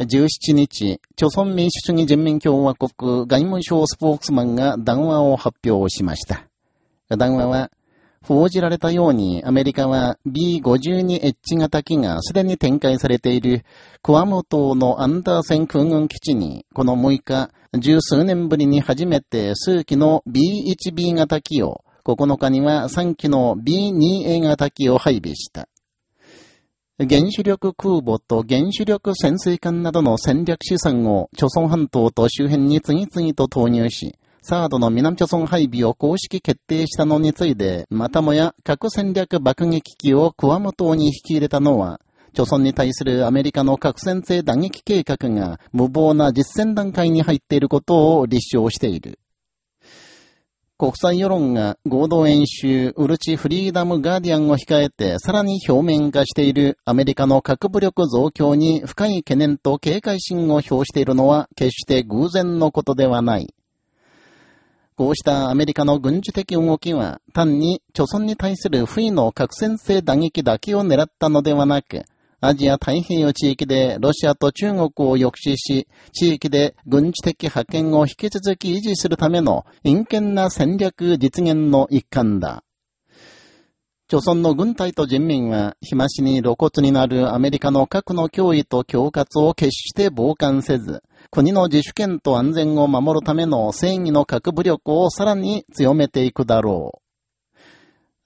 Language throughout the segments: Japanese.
17日、朝鮮民主主義人民共和国外務省スポークスマンが談話を発表しました。談話は、報じられたようにアメリカは B52H 型機がすでに展開されているクアム島のアンダーセン空軍基地にこの6日、十数年ぶりに初めて数機の B1B 型機を、9日には3機の B2A 型機を配備した。原子力空母と原子力潜水艦などの戦略資産を、朝鮮半島と周辺に次々と投入し、サードの南朝鮮配備を公式決定したのについて、またもや核戦略爆撃機をクワム島に引き入れたのは、朝鮮に対するアメリカの核戦性打撃計画が無謀な実戦段階に入っていることを立証している。国際世論が合同演習ウルチフリーダムガーディアンを控えてさらに表面化しているアメリカの核武力増強に深い懸念と警戒心を表しているのは決して偶然のことではない。こうしたアメリカの軍事的動きは単に貯村に対する不意の核戦性打撃だけを狙ったのではなく、アジア太平洋地域でロシアと中国を抑止し、地域で軍事的覇権を引き続き維持するための陰険な戦略実現の一環だ。朝鮮の軍隊と人民は、日増しに露骨になるアメリカの核の脅威と恐喝を決して傍観せず、国の自主権と安全を守るための正義の核武力をさらに強めていくだろう。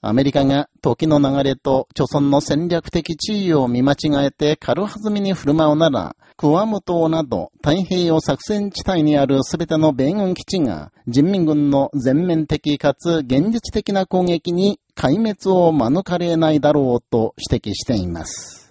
アメリカが時の流れと貯村の戦略的地位を見間違えて軽はずみに振る舞うなら、クワム島など太平洋作戦地帯にあるすべての米軍基地が人民軍の全面的かつ現実的な攻撃に壊滅を免れないだろうと指摘しています。